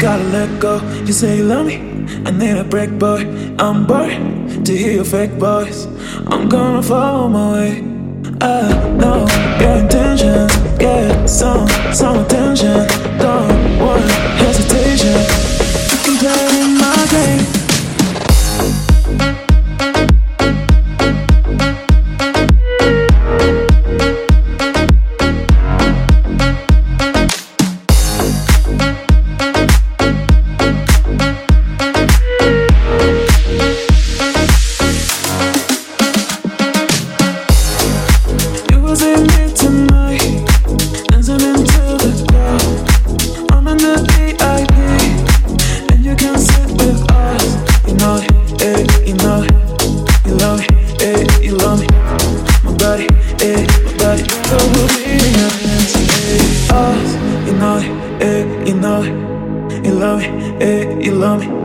gotta let go. You say you love me, I need a break, boy. I'm bored to hear your fake voice. I'm gonna follow my way. I know your you love me